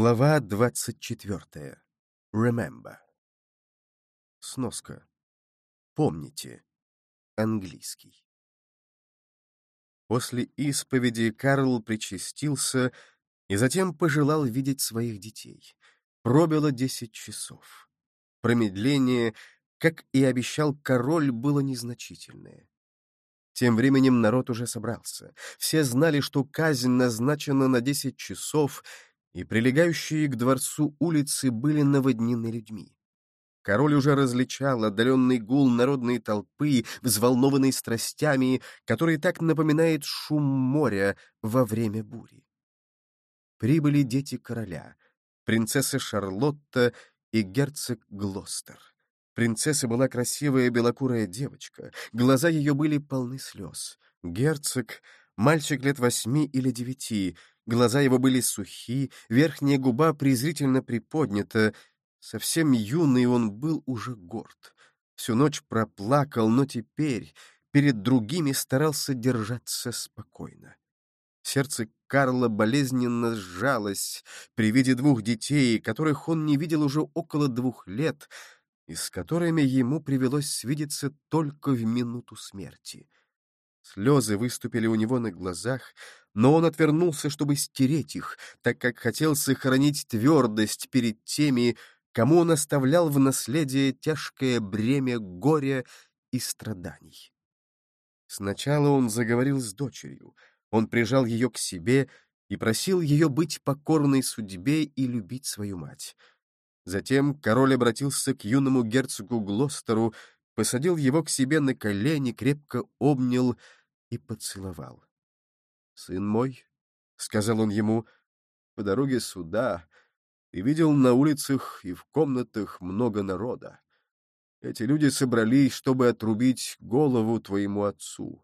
Глава 24. Remember. Сноска. Помните. Английский. После исповеди Карл причастился и затем пожелал видеть своих детей. Пробило десять часов. Промедление, как и обещал король, было незначительное. Тем временем народ уже собрался. Все знали, что казнь назначена на десять часов — и прилегающие к дворцу улицы были наводнены людьми. Король уже различал отдаленный гул народной толпы, взволнованной страстями, который так напоминает шум моря во время бури. Прибыли дети короля, принцесса Шарлотта и герцог Глостер. Принцесса была красивая белокурая девочка, глаза ее были полны слез. Герцог — мальчик лет восьми или девяти, Глаза его были сухи, верхняя губа презрительно приподнята. Совсем юный он был уже горд. Всю ночь проплакал, но теперь перед другими старался держаться спокойно. Сердце Карла болезненно сжалось при виде двух детей, которых он не видел уже около двух лет, и с которыми ему привелось свидеться только в минуту смерти. Слезы выступили у него на глазах, но он отвернулся, чтобы стереть их, так как хотел сохранить твердость перед теми, кому он оставлял в наследие тяжкое бремя горя и страданий. Сначала он заговорил с дочерью, он прижал ее к себе и просил ее быть покорной судьбе и любить свою мать. Затем король обратился к юному герцогу Глостеру, посадил его к себе на колени, крепко обнял и поцеловал. «Сын мой», — сказал он ему, — «по дороге сюда ты видел на улицах и в комнатах много народа. Эти люди собрались, чтобы отрубить голову твоему отцу.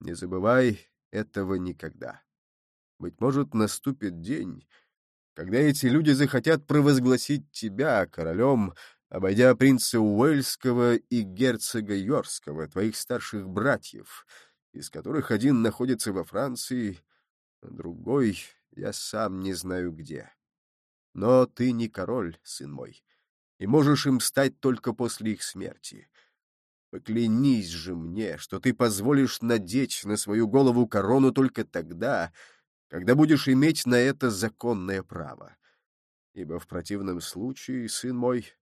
Не забывай этого никогда. Быть может, наступит день, когда эти люди захотят провозгласить тебя королем, обойдя принца Уэльского и герцога Йорского, твоих старших братьев, из которых один находится во Франции, другой я сам не знаю где. Но ты не король, сын мой, и можешь им стать только после их смерти. Поклянись же мне, что ты позволишь надеть на свою голову корону только тогда, когда будешь иметь на это законное право. Ибо в противном случае, сын мой,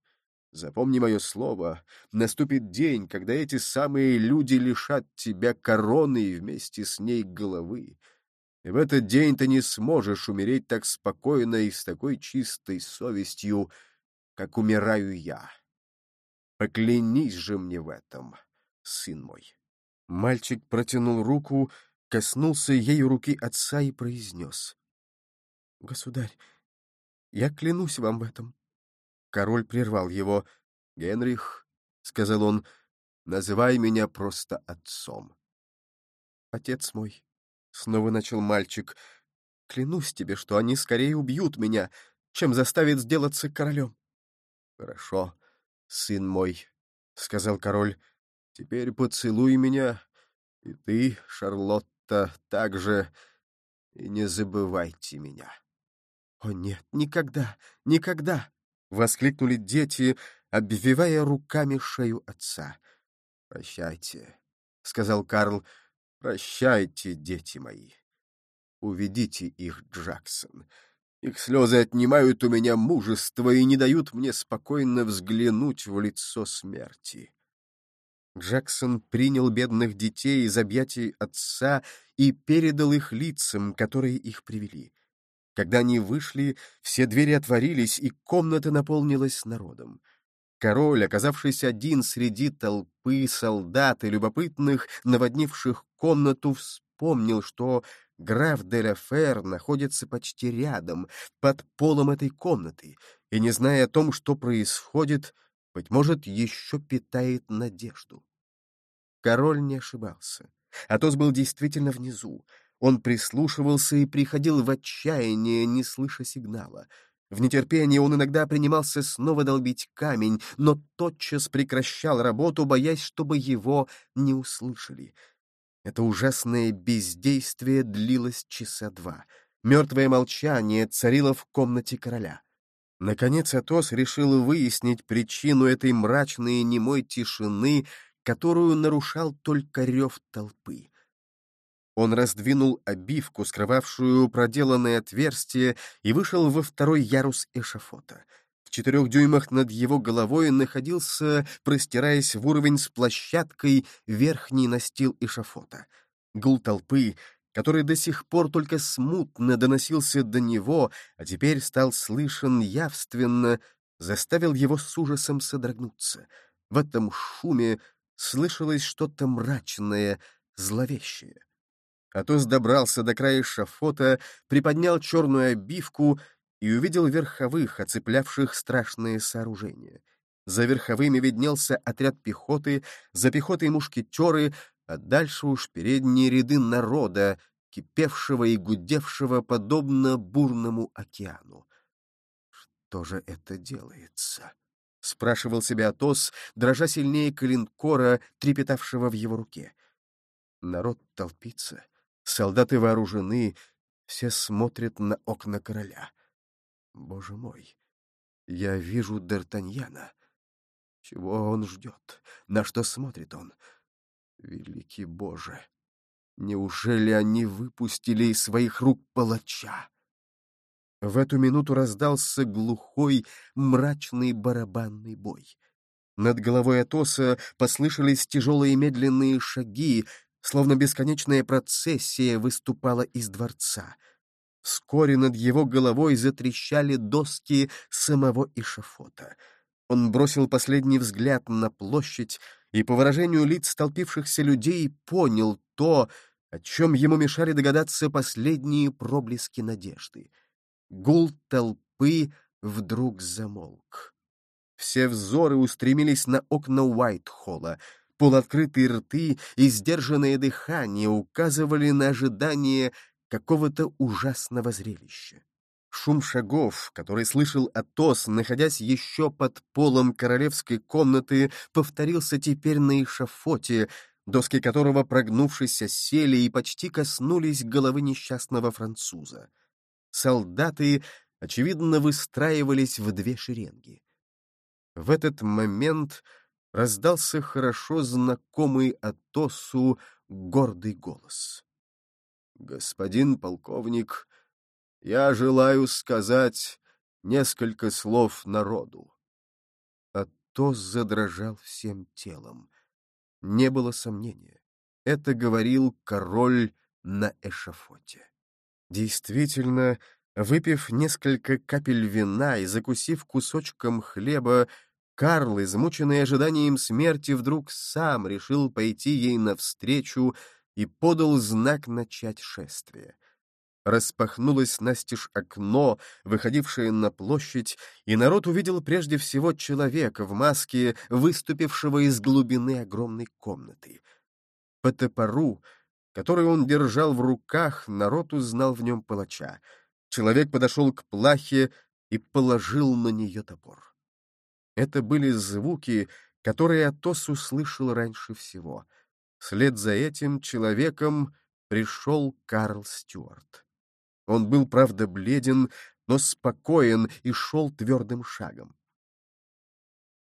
Запомни мое слово, наступит день, когда эти самые люди лишат тебя короны и вместе с ней головы. И в этот день ты не сможешь умереть так спокойно и с такой чистой совестью, как умираю я. Поклянись же мне в этом, сын мой. Мальчик протянул руку, коснулся ею руки отца и произнес. — Государь, я клянусь вам в этом. Король прервал его. «Генрих», — сказал он, — «называй меня просто отцом». «Отец мой», — снова начал мальчик, — «клянусь тебе, что они скорее убьют меня, чем заставят сделаться королем». «Хорошо, сын мой», — сказал король, — «теперь поцелуй меня, и ты, Шарлотта, также, и не забывайте меня». «О нет, никогда, никогда!» — воскликнули дети, обвивая руками шею отца. «Прощайте», — сказал Карл, — «прощайте, дети мои. Уведите их, Джексон. Их слезы отнимают у меня мужество и не дают мне спокойно взглянуть в лицо смерти». Джексон принял бедных детей из объятий отца и передал их лицам, которые их привели. Когда они вышли, все двери отворились, и комната наполнилась народом. Король, оказавшийся один среди толпы солдат и любопытных, наводнивших комнату, вспомнил, что граф де ла Фер находится почти рядом, под полом этой комнаты, и, не зная о том, что происходит, быть может, еще питает надежду. Король не ошибался. Атос был действительно внизу. Он прислушивался и приходил в отчаяние, не слыша сигнала. В нетерпении он иногда принимался снова долбить камень, но тотчас прекращал работу, боясь, чтобы его не услышали. Это ужасное бездействие длилось часа два. Мертвое молчание царило в комнате короля. Наконец Атос решил выяснить причину этой мрачной и немой тишины, которую нарушал только рев толпы. Он раздвинул обивку, скрывавшую проделанное отверстие, и вышел во второй ярус эшафота. В четырех дюймах над его головой находился, простираясь в уровень с площадкой, верхний настил эшафота. Гул толпы, который до сих пор только смутно доносился до него, а теперь стал слышен явственно, заставил его с ужасом содрогнуться. В этом шуме слышалось что-то мрачное, зловещее. Атос добрался до края шафота, приподнял черную обивку и увидел верховых, оцеплявших страшные сооружения. За верховыми виднелся отряд пехоты, за пехотой мушкетеры, а дальше уж передние ряды народа, кипевшего и гудевшего подобно бурному океану. «Что же это делается?» — спрашивал себя Атос, дрожа сильнее калинкора, трепетавшего в его руке. Народ толпится, солдаты вооружены, все смотрят на окна короля. Боже мой, я вижу Д'Артаньяна. Чего он ждет? На что смотрит он? Великий Боже! Неужели они выпустили из своих рук палача? В эту минуту раздался глухой, мрачный барабанный бой. Над головой Атоса послышались тяжелые медленные шаги, словно бесконечная процессия выступала из дворца. Вскоре над его головой затрещали доски самого Ишафота. Он бросил последний взгляд на площадь и по выражению лиц столпившихся людей понял то, о чем ему мешали догадаться последние проблески надежды. Гул толпы вдруг замолк. Все взоры устремились на окна Уайт-Холла. Полуоткрытые рты и сдержанное дыхание указывали на ожидание какого-то ужасного зрелища. Шум шагов, который слышал Атос, находясь еще под полом королевской комнаты, повторился теперь на эшафоте, доски которого, прогнувшись, сели и почти коснулись головы несчастного француза. Солдаты, очевидно, выстраивались в две шеренги. В этот момент раздался хорошо знакомый Атосу гордый голос. «Господин полковник, я желаю сказать несколько слов народу». Атос задрожал всем телом. Не было сомнения. Это говорил король на эшафоте. Действительно, выпив несколько капель вина и закусив кусочком хлеба, Карл, измученный ожиданием смерти, вдруг сам решил пойти ей навстречу и подал знак начать шествие. Распахнулось настежь окно, выходившее на площадь, и народ увидел прежде всего человека в маске, выступившего из глубины огромной комнаты. По топору, который он держал в руках, народ узнал в нем палача. Человек подошел к плахе и положил на нее топор. Это были звуки, которые Атос услышал раньше всего. Вслед за этим человеком пришел Карл Стюарт. Он был, правда, бледен, но спокоен и шел твердым шагом.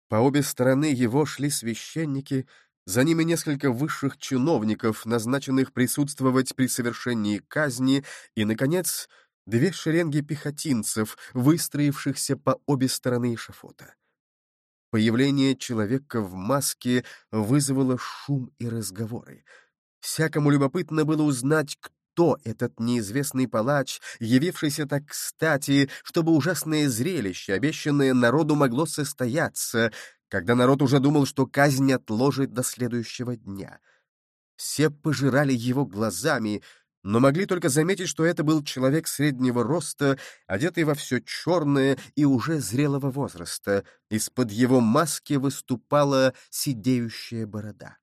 По обе стороны его шли священники, за ними несколько высших чиновников, назначенных присутствовать при совершении казни, и, наконец, две шеренги пехотинцев, выстроившихся по обе стороны эшафота. Появление человека в маске вызвало шум и разговоры. Всякому любопытно было узнать, кто этот неизвестный палач, явившийся так кстати, чтобы ужасное зрелище, обещанное народу, могло состояться, когда народ уже думал, что казнь отложит до следующего дня. Все пожирали его глазами, но могли только заметить, что это был человек среднего роста, одетый во все черное и уже зрелого возраста. Из-под его маски выступала сидеющая борода.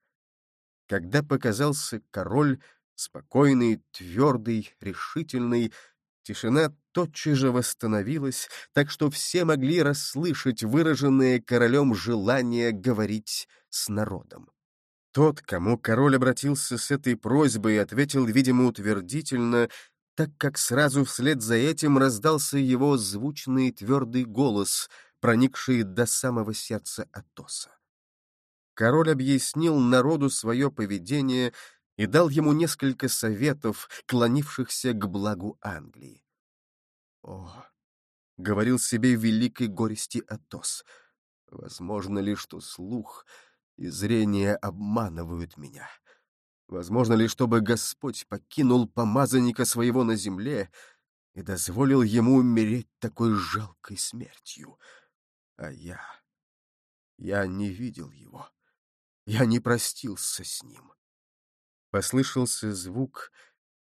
Когда показался король, Спокойный, твердый, решительный, тишина тотчас же восстановилась, так что все могли расслышать выраженное королем желание говорить с народом. Тот, кому король обратился с этой просьбой, ответил, видимо, утвердительно, так как сразу вслед за этим раздался его звучный твердый голос, проникший до самого сердца Атоса. Король объяснил народу свое поведение и дал ему несколько советов, клонившихся к благу Англии. «О!» — говорил себе великой горести Атос. «Возможно ли, что слух и зрение обманывают меня?» Возможно ли, чтобы Господь покинул помазанника своего на земле и дозволил ему умереть такой жалкой смертью? А я... Я не видел его. Я не простился с ним. Послышался звук,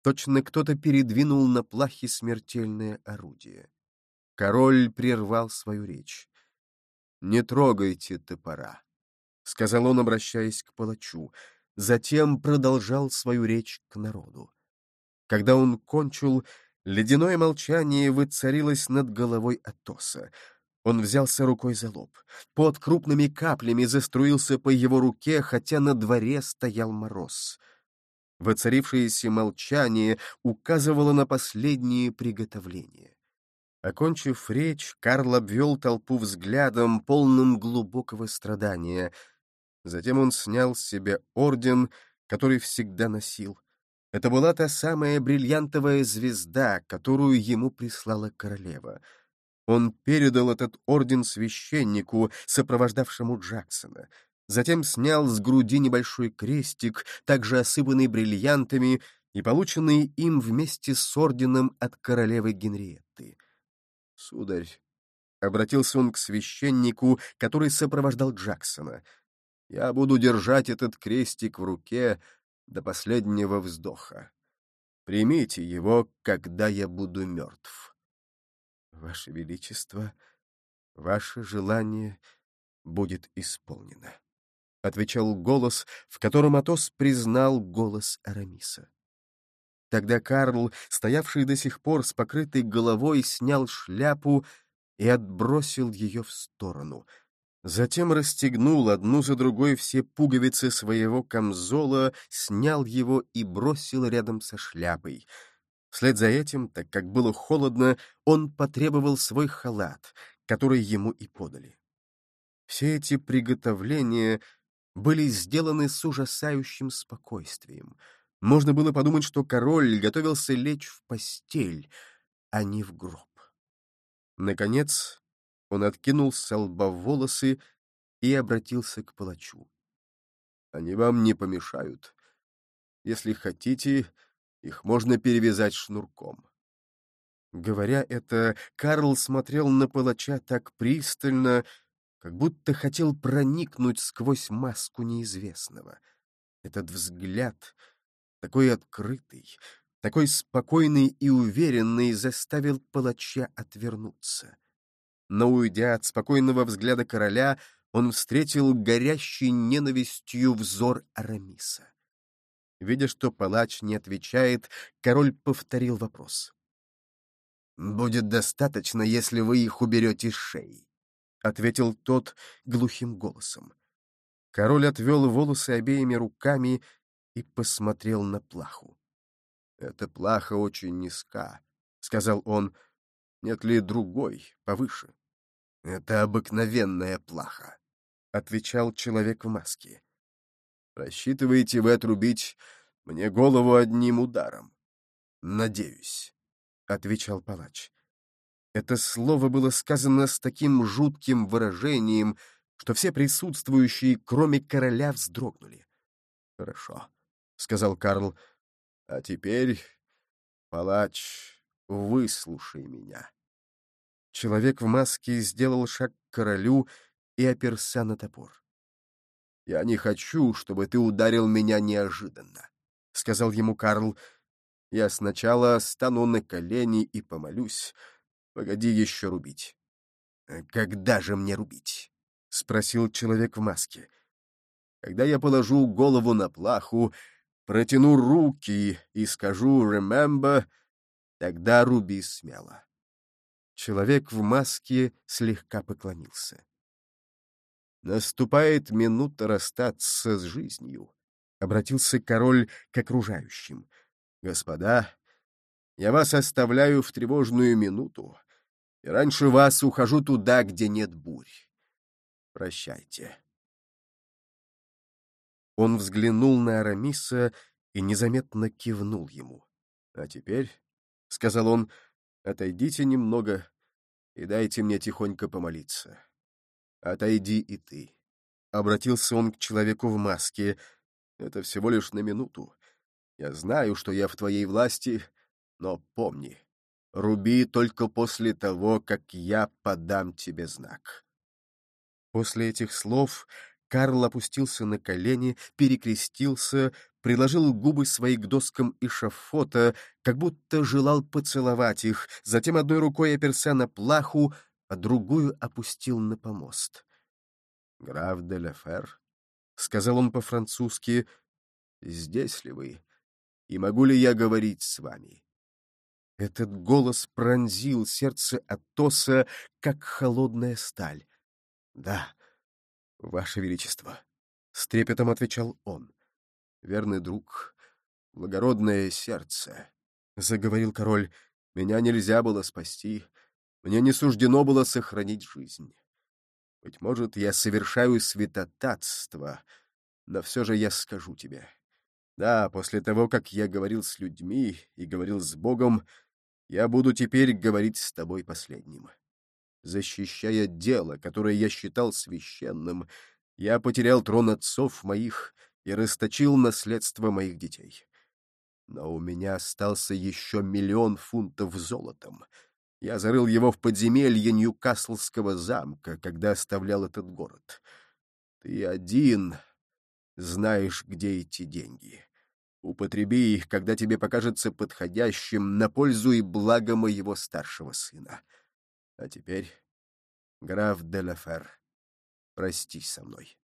точно кто-то передвинул на плахе смертельное орудие. Король прервал свою речь. «Не трогайте топора», — сказал он, обращаясь к палачу, — затем продолжал свою речь к народу. Когда он кончил, ледяное молчание выцарилось над головой Атоса. Он взялся рукой за лоб. Под крупными каплями заструился по его руке, хотя на дворе стоял мороз. Воцарившееся молчание указывало на последние приготовления. Окончив речь, Карл обвел толпу взглядом, полным глубокого страдания — Затем он снял с себя орден, который всегда носил. Это была та самая бриллиантовая звезда, которую ему прислала королева. Он передал этот орден священнику, сопровождавшему Джексона. Затем снял с груди небольшой крестик, также осыпанный бриллиантами, и полученный им вместе с орденом от королевы Генриетты. «Сударь», — обратился он к священнику, который сопровождал Джексона, — я буду держать этот крестик в руке до последнего вздоха. Примите его, когда я буду мертв. Ваше Величество, ваше желание будет исполнено, — отвечал голос, в котором Атос признал голос Арамиса. Тогда Карл, стоявший до сих пор с покрытой головой, снял шляпу и отбросил ее в сторону — Затем расстегнул одну за другой все пуговицы своего камзола, снял его и бросил рядом со шляпой. Вслед за этим, так как было холодно, он потребовал свой халат, который ему и подали. Все эти приготовления были сделаны с ужасающим спокойствием. Можно было подумать, что король готовился лечь в постель, а не в гроб. Наконец, он откинул с лба волосы и обратился к палачу. «Они вам не помешают. Если хотите, их можно перевязать шнурком». Говоря это, Карл смотрел на палача так пристально, как будто хотел проникнуть сквозь маску неизвестного. Этот взгляд, такой открытый, такой спокойный и уверенный, заставил палача отвернуться но, уйдя от спокойного взгляда короля, он встретил горящий ненавистью взор Арамиса. Видя, что палач не отвечает, король повторил вопрос. «Будет достаточно, если вы их уберете с шеи», — ответил тот глухим голосом. Король отвел волосы обеими руками и посмотрел на плаху. «Эта плаха очень низка», — сказал он. «Нет ли другой, повыше?» «Это обыкновенная плаха», — отвечал человек в маске. «Рассчитываете вы отрубить мне голову одним ударом?» «Надеюсь», — отвечал палач. Это слово было сказано с таким жутким выражением, что все присутствующие, кроме короля, вздрогнули. «Хорошо», — сказал Карл. «А теперь, палач, выслушай меня». Человек в маске сделал шаг к королю и оперся на топор. «Я не хочу, чтобы ты ударил меня неожиданно», — сказал ему Карл. «Я сначала стану на колени и помолюсь. Погоди еще рубить». «Когда же мне рубить?» — спросил человек в маске. «Когда я положу голову на плаху, протяну руки и скажу «remember», тогда руби смело». Человек в маске слегка поклонился. «Наступает минута расстаться с жизнью», — обратился король к окружающим. «Господа, Я вас оставляю в тревожную минуту, и раньше вас ухожу туда, где нет бурь. Прощайте. Он взглянул на Арамиса и незаметно кивнул ему. — А теперь, — сказал он, — отойдите немного и дайте мне тихонько помолиться. Отойди и ты. Обратился он к человеку в маске. Это всего лишь на минуту. Я знаю, что я в твоей власти, но помни, руби только после того, как я подам тебе знак. После этих слов Карл опустился на колени, перекрестился, приложил губы свои к доскам и шафота, как будто желал поцеловать их, затем одной рукой оперся на плаху, а другую опустил на помост. — Граф де Лефер, — сказал он по-французски, — здесь ли вы? И могу ли я говорить с вами? Этот голос пронзил сердце Атоса, как холодная сталь. — Да, ваше величество, — с трепетом отвечал он. — Верный друг, благородное сердце, — заговорил король, — меня нельзя было спасти, мне не суждено было сохранить жизнь. Быть может, я совершаю святотатство, но все же я скажу тебе. Да, после того, как я говорил с людьми и говорил с Богом, я буду теперь говорить с тобой последним. Защищая дело, которое я считал священным, я потерял трон отцов моих и расточил наследство моих детей. Но у меня остался еще миллион фунтов золотом — я зарыл его в подземелье Ньюкаслского замка, когда оставлял этот город. Ты один знаешь, где эти деньги. Употреби их, когда тебе покажется подходящим, на пользу и благо моего старшего сына. А теперь, граф де Лафер, простись со мной.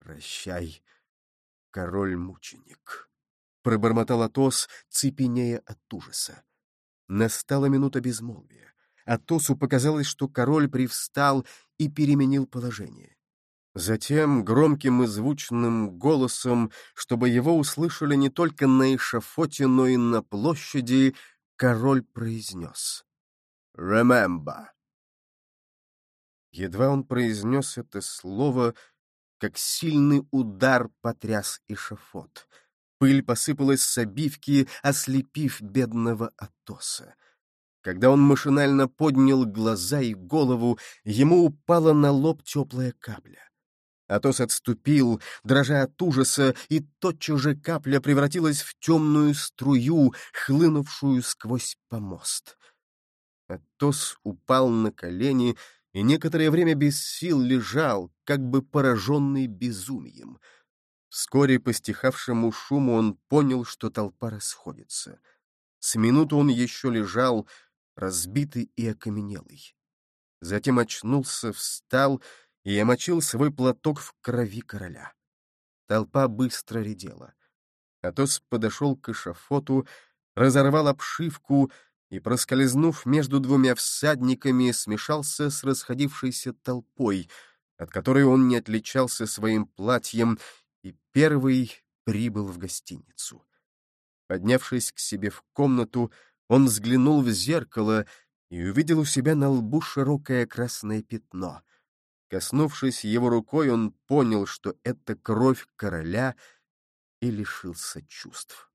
Прощай, король-мученик. Пробормотал Атос, цепенея от ужаса. Настала минута безмолвия. Атосу показалось, что король привстал и переменил положение. Затем громким и звучным голосом, чтобы его услышали не только на эшафоте, но и на площади, король произнес «Remember». Едва он произнес это слово, как сильный удар потряс эшафот — Пыль посыпалась с обивки, ослепив бедного Атоса. Когда он машинально поднял глаза и голову, ему упала на лоб теплая капля. Атос отступил, дрожа от ужаса, и тотчас же капля превратилась в темную струю, хлынувшую сквозь помост. Атос упал на колени и некоторое время без сил лежал, как бы пораженный безумием — Вскоре по стихавшему шуму он понял, что толпа расходится. С минуту он еще лежал, разбитый и окаменелый. Затем очнулся, встал и омочил свой платок в крови короля. Толпа быстро редела. Атос подошел к эшафоту, разорвал обшивку и, проскользнув между двумя всадниками, смешался с расходившейся толпой, от которой он не отличался своим платьем и первый прибыл в гостиницу. Поднявшись к себе в комнату, он взглянул в зеркало и увидел у себя на лбу широкое красное пятно. Коснувшись его рукой, он понял, что это кровь короля, и лишился чувств.